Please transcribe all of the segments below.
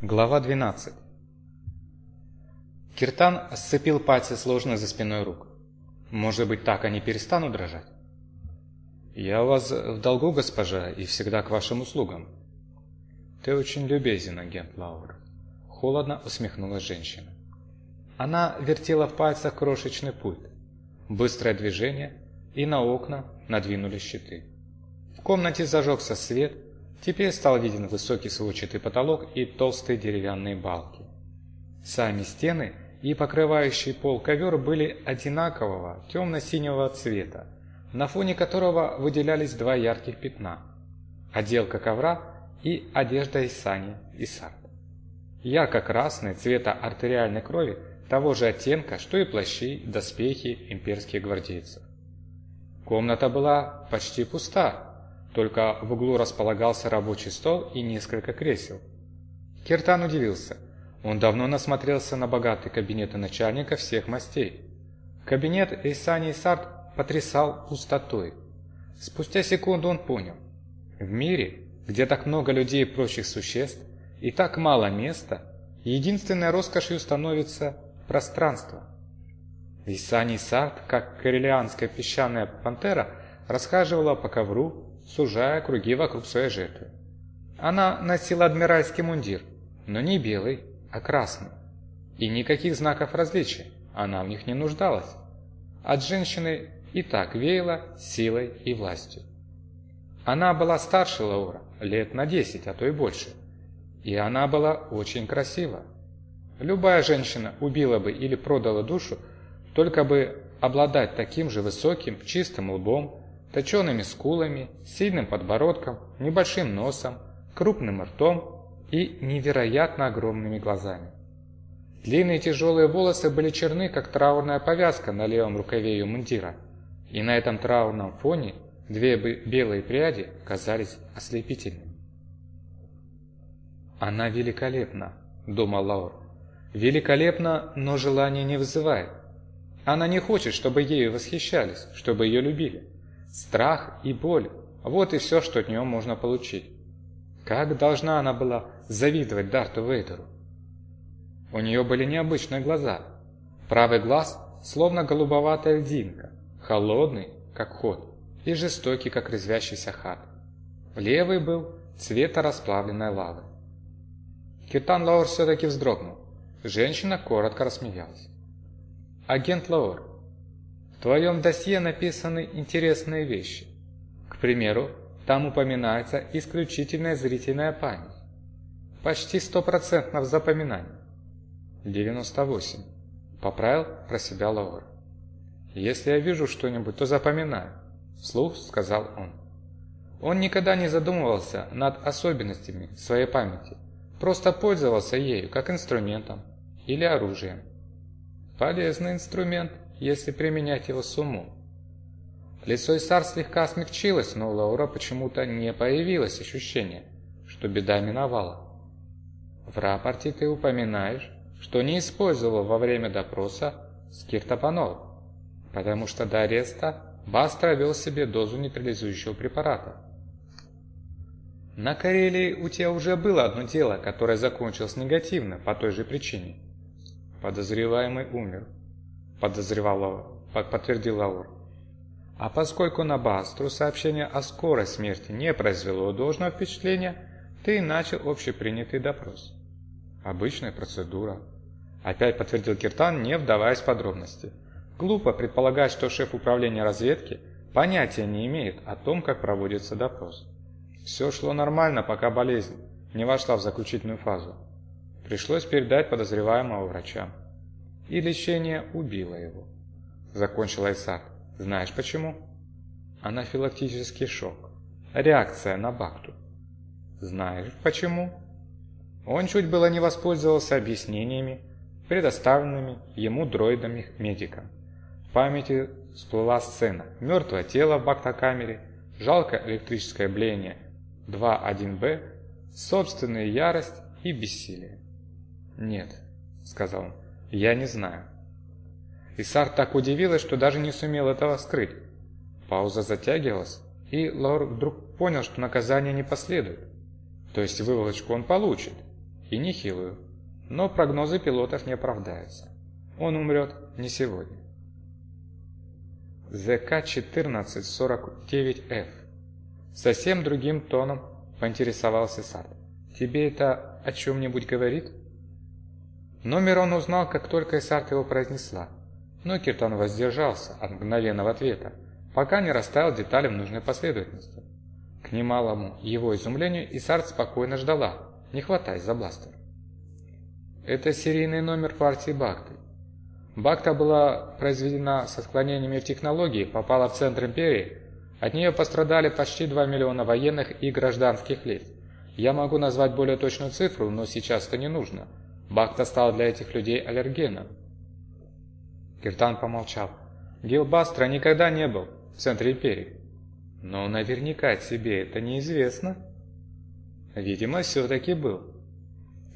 Глава 12 Киртан сцепил пальцы сложно за спиной рук. Может быть, так они перестанут дрожать? «Я у вас в долгу, госпожа, и всегда к вашим услугам». «Ты очень любезен, агент Лаур», — холодно усмехнулась женщина. Она вертела в пальцах крошечный пульт. Быстрое движение, и на окна надвинули щиты. В комнате зажегся свет — Теперь стал виден высокий сводчатый потолок и толстые деревянные балки. Сами стены и покрывающий пол ковер были одинакового темно-синего цвета, на фоне которого выделялись два ярких пятна – отделка ковра и одежда из сани и сарт. Ярко-красный цвета артериальной крови того же оттенка, что и плащи, доспехи имперских гвардейцев. Комната была почти пуста, только в углу располагался рабочий стол и несколько кресел. Киртан удивился. Он давно насмотрелся на богатые кабинеты начальника всех мастей. Кабинет Эйсани Сарт потрясал пустотой. Спустя секунду он понял. В мире, где так много людей и прочих существ, и так мало места, единственной роскошью становится пространство. Исани Сарт, как корелианская песчаная пантера, расхаживала по ковру, сужая круги вокруг своей жертвы. Она носила адмиральский мундир, но не белый, а красный. И никаких знаков различия она в них не нуждалась. От женщины и так веяло силой и властью. Она была старше Лаура, лет на 10, а то и больше. И она была очень красива. Любая женщина убила бы или продала душу, только бы обладать таким же высоким, чистым лбом, точеными скулами, сильным подбородком, небольшим носом, крупным ртом и невероятно огромными глазами. Длинные тяжелые волосы были черны, как траурная повязка на левом рукаве ее мундира, и на этом траурном фоне две белые пряди казались ослепительными. «Она великолепна», — думал Лаур. «Великолепна, но желание не вызывает. Она не хочет, чтобы ею восхищались, чтобы ее любили. Страх и боль – вот и все, что от нее можно получить. Как должна она была завидовать Дарту Вейдеру? У нее были необычные глаза. Правый глаз словно голубоватая льдинка, холодный, как ход, и жестокий, как резвящийся хат. Левый был цвета расплавленной лавы. Китан Лаур все-таки вздрогнул. Женщина коротко рассмеялась. «Агент Лаур, в твоем досье написаны интересные вещи. К примеру, там упоминается исключительная зрительная память. Почти стопроцентно в запоминании. 98. Поправил про себя Лаур. «Если я вижу что-нибудь, то запоминаю», – вслух сказал он. Он никогда не задумывался над особенностями своей памяти, просто пользовался ею как инструментом или оружием. Полезный инструмент – если применять его с умом. Лицо Исар слегка смягчилось, но у Лаура почему-то не появилось ощущение, что беда миновала. В рапорте ты упоминаешь, что не использовал во время допроса скиртопанол, потому что до ареста Бастра вел себе дозу нейтрализующего препарата. На Карелии у тебя уже было одно дело, которое закончилось негативно по той же причине. Подозреваемый умер подозревала, подтвердил Лаур. А поскольку на Бастру сообщение о скорой смерти не произвело должного впечатления, ты начал общепринятый допрос. Обычная процедура. Опять подтвердил Киртан, не вдаваясь в подробности. Глупо предполагать, что шеф управления разведки понятия не имеет о том, как проводится допрос. Все шло нормально, пока болезнь не вошла в заключительную фазу. Пришлось передать подозреваемого врачам и лечение убило его. Закончил Айсак. Знаешь почему? Анафилактический шок. Реакция на бакту. Знаешь почему? Он чуть было не воспользовался объяснениями, предоставленными ему дроидами-медикам. В памяти всплыла сцена. Мертвое тело в бактокамере, жалкое электрическое бление 2.1Б, собственная ярость и бессилие. «Нет», — сказал он, я не знаю. Исар так удивилась, что даже не сумел этого скрыть. Пауза затягивалась, и Лаур вдруг понял, что наказание не последует. То есть выволочку он получит. И нехилую. Но прогнозы пилотов не оправдаются. Он умрет не сегодня. ЗК-1449Ф. Совсем другим тоном поинтересовался Сарт. «Тебе это о чем-нибудь говорит?» Номер он узнал, как только Исарт его произнесла. Но Киртан воздержался от мгновенного ответа, пока не расставил детали в нужной последовательности. К немалому его изумлению Исарт спокойно ждала, не хватаясь за бластер. Это серийный номер партии Бакты. Бакта была произведена со склонениями в технологии, попала в центр империи. От нее пострадали почти 2 миллиона военных и гражданских лиц. Я могу назвать более точную цифру, но сейчас это не нужно. Бакта стал для этих людей аллергеном. Киртан помолчал. Гилбастра никогда не был в центре империи. Но наверняка тебе это неизвестно. Видимо, все-таки был.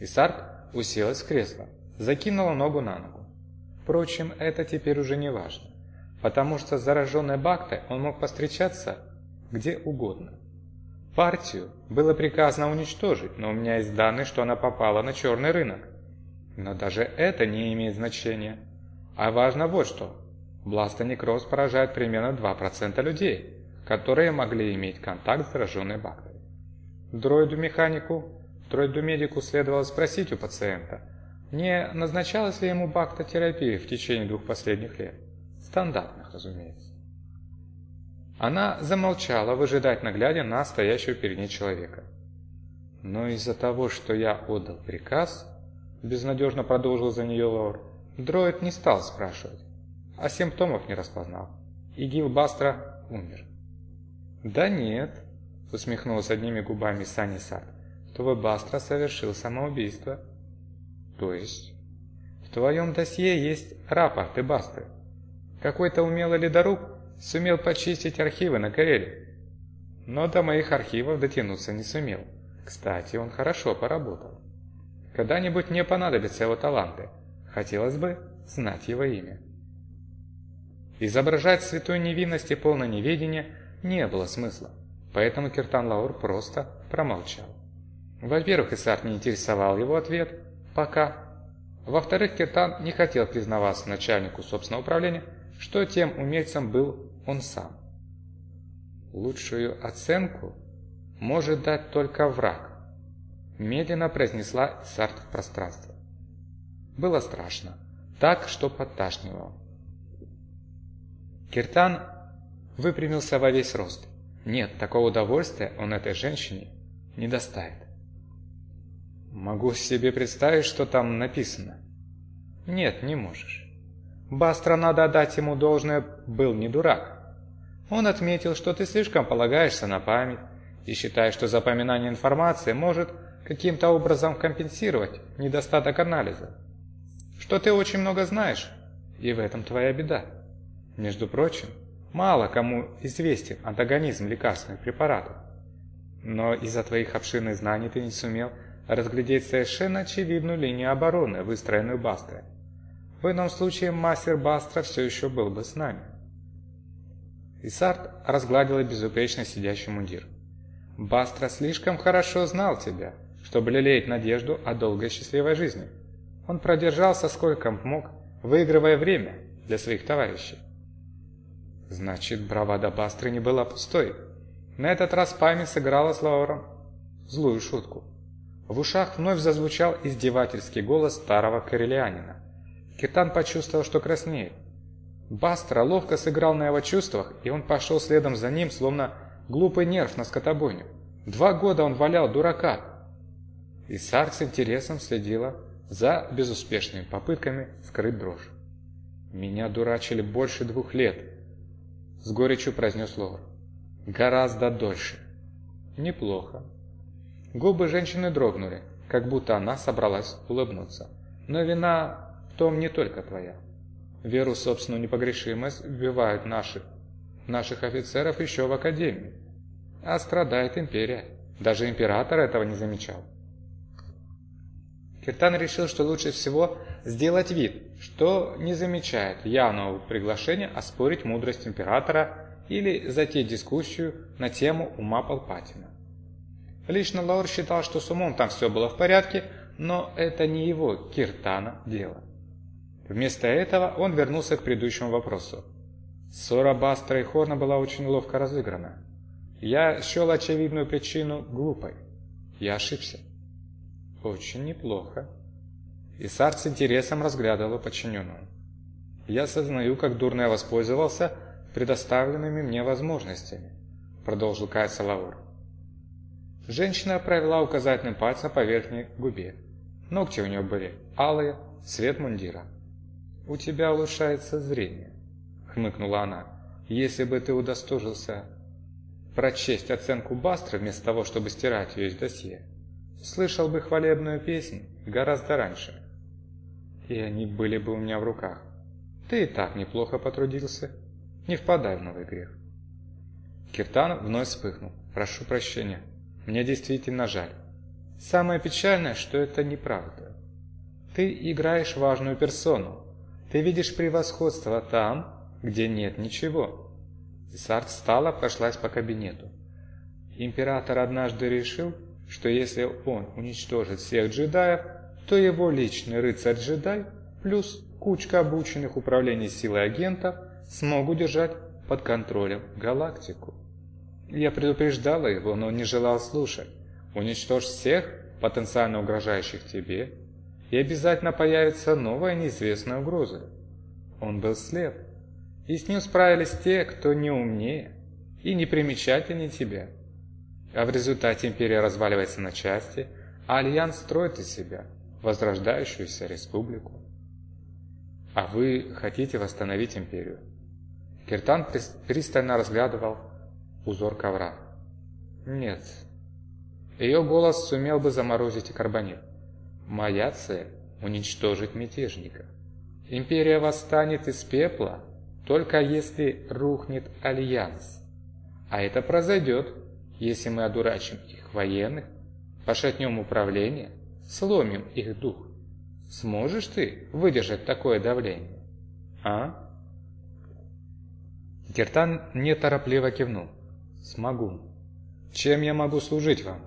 Исарк уселась в кресло, закинула ногу на ногу. Впрочем, это теперь уже не важно, потому что с зараженной Бактой он мог постречаться где угодно. Партию было приказано уничтожить, но у меня есть данные, что она попала на черный рынок. Но даже это не имеет значения. А важно вот что. Бластонекроз поражает примерно 2% людей, которые могли иметь контакт с зараженной бактерией. Дроиду-механику, дроиду-медику следовало спросить у пациента, не назначалась ли ему бактотерапия в течение двух последних лет? Стандартных, разумеется. Она замолчала, выжидательно глядя на стоящего перед ней человека. Но из-за того, что я отдал приказ, безнадежно продолжил за нее Лор, дроид не стал спрашивать, а симптомов не распознал. И Гил Бастра умер. «Да нет», — усмехнулась одними губами Сани Сад, — «твой Бастра совершил самоубийство». То есть? В твоем досье есть рапорты Басты. Какой-то умелый ледоруб сумел почистить архивы на Кареле. Но до моих архивов дотянуться не сумел. Кстати, он хорошо поработал. Когда-нибудь мне понадобятся его таланты. Хотелось бы знать его имя. Изображать святой невинности полное неведение не было смысла, поэтому Киртан Лаур просто промолчал. Во-первых, Исарт не интересовал его ответ, Пока. Во-вторых, Киртан не хотел признаваться начальнику собственного управления, что тем умельцем был он сам. Лучшую оценку может дать только враг, медленно произнесла Сарт в пространство. Было страшно, так, что подташнивало. Киртан выпрямился во весь рост. Нет, такого удовольствия он этой женщине не доставит. Могу себе представить, что там написано. Нет, не можешь. Бастра, надо отдать ему должное, был не дурак. Он отметил, что ты слишком полагаешься на память и считаешь, что запоминание информации может каким-то образом компенсировать недостаток анализа. Что ты очень много знаешь, и в этом твоя беда. Между прочим, мало кому известен антагонизм лекарственных препаратов. Но из-за твоих обширных знаний ты не сумел разглядеть совершенно очевидную линию обороны, выстроенную Бастрой. В ином случае мастер Бастра все еще был бы с нами. Исарт разгладила безупречно сидящий мундир. «Бастра слишком хорошо знал тебя, чтобы лелеять надежду о долгой счастливой жизни. Он продержался сколько мог, выигрывая время для своих товарищей». Значит, бравада Бастры не была пустой. На этот раз память сыграла с Лауром злую шутку. В ушах вновь зазвучал издевательский голос старого карелианина. Киртан почувствовал, что краснеет. Бастра ловко сыграл на его чувствах, и он пошел следом за ним, словно глупый нерв на скотобойню. Два года он валял дурака. И Сарк с интересом следила за безуспешными попытками скрыть дрожь. «Меня дурачили больше двух лет», — с горечью произнес Лор. «Гораздо дольше». «Неплохо», Губы женщины дрогнули, как будто она собралась улыбнуться. Но вина в том не только твоя. Веру в собственную непогрешимость вбивают наших, наших офицеров еще в академии. А страдает империя. Даже император этого не замечал. Киртан решил, что лучше всего сделать вид, что не замечает явного приглашения оспорить мудрость императора или затеять дискуссию на тему ума Палпатина. Лично Лаур считал, что с умом там все было в порядке, но это не его, Киртана, дело. Вместо этого он вернулся к предыдущему вопросу. Ссора Бастера и Хорна была очень ловко разыграна. Я счел очевидную причину глупой. Я ошибся. Очень неплохо. Исар с интересом разглядывал подчиненную. Я сознаю, как дурно я воспользовался предоставленными мне возможностями, продолжил Кайса Лаур. Женщина провела указательным пальцем по верхней губе. Ногти у нее были алые, цвет мундира. «У тебя улучшается зрение», — хмыкнула она. «Если бы ты удостожился прочесть оценку Бастра вместо того, чтобы стирать ее из досье, слышал бы хвалебную песнь гораздо раньше. И они были бы у меня в руках. Ты и так неплохо потрудился. Не впадай в новый грех». Киртан вновь вспыхнул. «Прошу прощения. Мне действительно жаль. Самое печальное, что это неправда. Ты играешь важную персону. Ты видишь превосходство там, где нет ничего. Сарт встала, прошлась по кабинету. Император однажды решил, что если он уничтожит всех джедаев, то его личный рыцарь-джедай плюс кучка обученных управлений силой агентов смогут держать под контролем галактику. Я предупреждала его, но он не желал слушать. Уничтожь всех, потенциально угрожающих тебе, и обязательно появится новая неизвестная угроза. Он был слеп, и с ним справились те, кто не умнее и не примечательнее тебя. А в результате империя разваливается на части, а Альянс строит из себя возрождающуюся республику. А вы хотите восстановить империю? Киртан пристально разглядывал узор ковра. Нет. Ее голос сумел бы заморозить и карбонит. Моя цель – уничтожить мятежника. Империя восстанет из пепла, только если рухнет альянс. А это произойдет, если мы одурачим их военных, пошатнем управление, сломим их дух. Сможешь ты выдержать такое давление? А? Киртан неторопливо кивнул. «Смогу. Чем я могу служить вам?»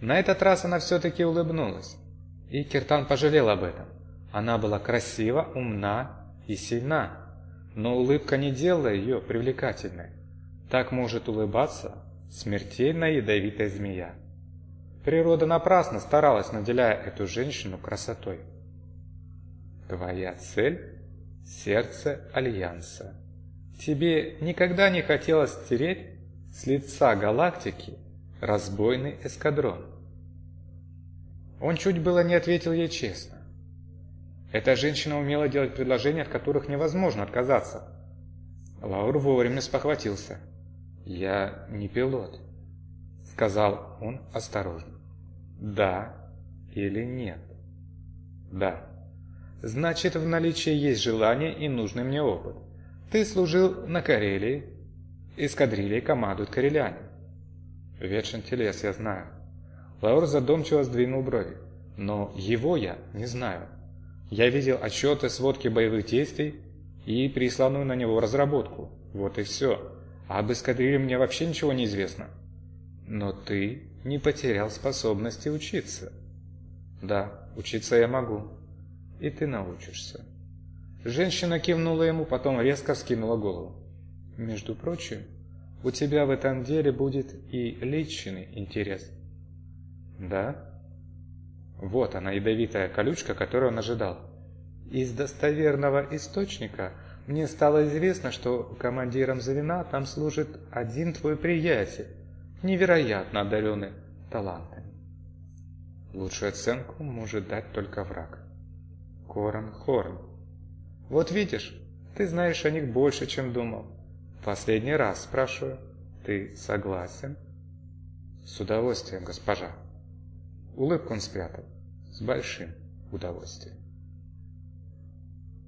На этот раз она все-таки улыбнулась, и Киртан пожалел об этом. Она была красива, умна и сильна, но улыбка не делала ее привлекательной. Так может улыбаться смертельно ядовитая змея. Природа напрасно старалась, наделяя эту женщину красотой. Твоя цель – сердце Альянса. Тебе никогда не хотелось стереть с лица галактики разбойный эскадрон. Он чуть было не ответил ей честно. Эта женщина умела делать предложения, от которых невозможно отказаться. Лаур вовремя спохватился. «Я не пилот», — сказал он осторожно. «Да или нет?» «Да». «Значит, в наличии есть желание и нужный мне опыт. Ты служил на Карелии, эскадрильей командуют кареляне. Ветшин телес, я знаю. Лаур задумчиво сдвинул брови. Но его я не знаю. Я видел отчеты, сводки боевых действий и присланную на него разработку. Вот и все. А об эскадрилье мне вообще ничего не известно. Но ты не потерял способности учиться. Да, учиться я могу. И ты научишься. Женщина кивнула ему, потом резко вскинула голову. Между прочим, у тебя в этом деле будет и личный интерес. Да? Вот она, ядовитая колючка, которую он ожидал. Из достоверного источника мне стало известно, что командиром звена там служит один твой приятель, невероятно одаренный талантами. Лучшую оценку может дать только враг. Корон Хорн. Вот видишь, ты знаешь о них больше, чем думал. Последний раз спрашиваю, ты согласен? С удовольствием, госпожа. Улыбку он спрятал. С большим удовольствием.